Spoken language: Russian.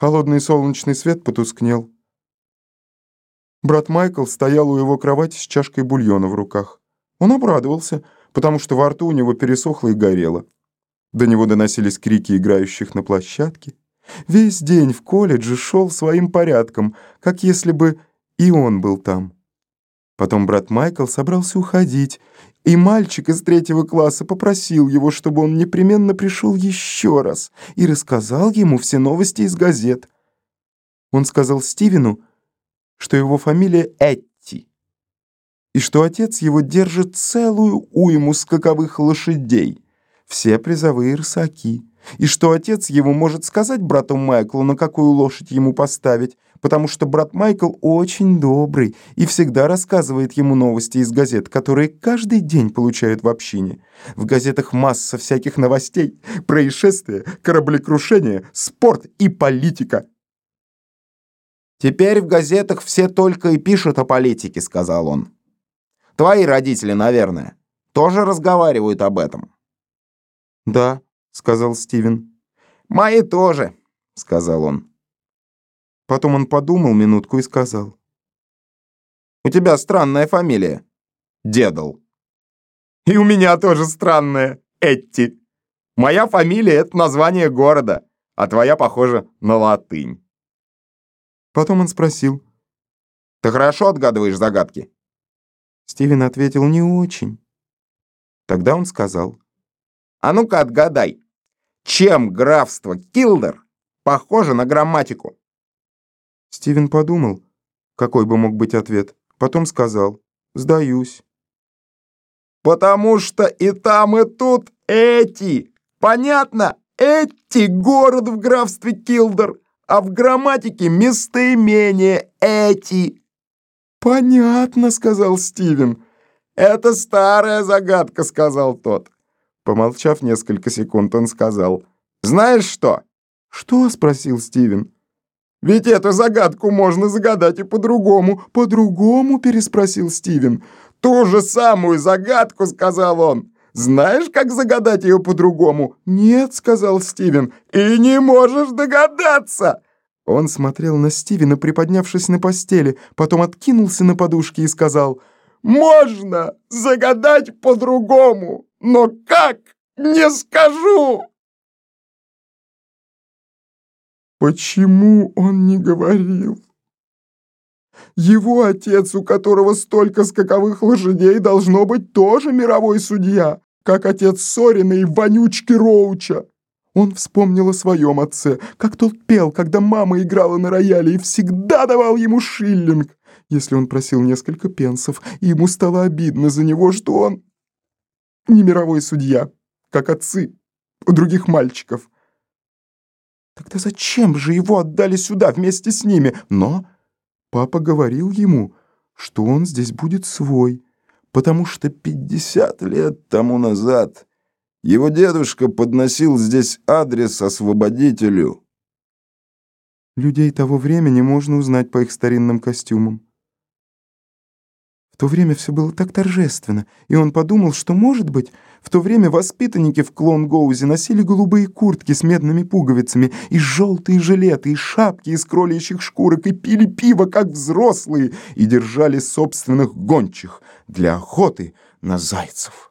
Холодный солнечный свет потускнел. Брат Майкл стоял у его кровати с чашкой бульона в руках. Он обрадовался, потому что во рту у него пересохло и горело. До него доносились крики играющих на площадке. Весь день в колледже шел своим порядком, как если бы и он был там. Потом брат Майкл собрался уходить, и мальчик из третьего класса попросил его, чтобы он непременно пришел еще раз и рассказал ему все новости из газет. Он сказал Стивену, что его фамилия Этти, и что отец его держит целую уйму скаковых лошадей, все призовые рысаки, и что отец его может сказать брату Майклу, на какую лошадь ему поставить, потому что брат Майкл очень добрый и всегда рассказывает ему новости из газет, которые каждый день получают в общине. В газетах масса всяких новостей, происшествия, кораблекрушения, спорт и политика. «Теперь в газетах все только и пишут о политике», — сказал он. «Твои родители, наверное, тоже разговаривают об этом». «Да», — сказал Стивен. «Мои тоже», — сказал он. Потом он подумал минутку и сказал. «У тебя странная фамилия. Дедал». «И у меня тоже странная. Этти. Моя фамилия — это название города, а твоя похожа на латынь». Потом он спросил. «Ты хорошо отгадываешь загадки?» Стивен ответил не очень. Тогда он сказал. «А ну-ка отгадай, чем графство Килдер похоже на грамматику?» Стивен подумал, какой бы мог быть ответ. Потом сказал «Сдаюсь». «Потому что и там, и тут эти. Понятно? Эти город в графстве Килдер, а в грамматике местоимение эти». «Понятно», — сказал Стивен. «Это старая загадка», — сказал тот. Помолчав несколько секунд, он сказал. «Знаешь что?» «Что?» — спросил Стивен. Ведь эту загадку можно загадать и по-другому. По-другому, переспросил Стивен. Ту же самую загадку, сказал он. Знаешь, как загадать ее по-другому? Нет, сказал Стивен. И не можешь догадаться. Он смотрел на Стивена, приподнявшись на постели, потом откинулся на подушке и сказал, «Можно загадать по-другому, но как, не скажу!» Почему он не говорил? Его отец, у которого столько скаковых лошадей, должно быть тоже мировой судья, как отец Сорина и вонючки Роуча. Он вспомнил о своем отце, как тот пел, когда мама играла на рояле и всегда давал ему шиллинг, если он просил несколько пенсов, и ему стало обидно за него, что он не мировой судья, как отцы у других мальчиков. Тогда зачем же его отдали сюда вместе с ними? Но папа говорил ему, что он здесь будет свой, потому что 50 лет тому назад его дедушка подносил здесь адрес освободителю. Людей того времени можно узнать по их старинным костюмам. То время все было так торжественно, и он подумал, что, может быть, в то время воспитанники в Клонгоузе носили голубые куртки с медными пуговицами и желтые жилеты, и шапки из кроличьих шкурок, и пили пиво, как взрослые, и держали собственных гончих для охоты на зайцев.